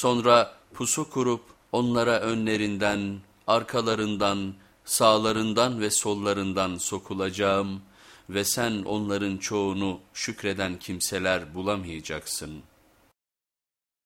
Sonra pusu kurup onlara önlerinden, arkalarından, sağlarından ve sollarından sokulacağım ve sen onların çoğunu şükreden kimseler bulamayacaksın.''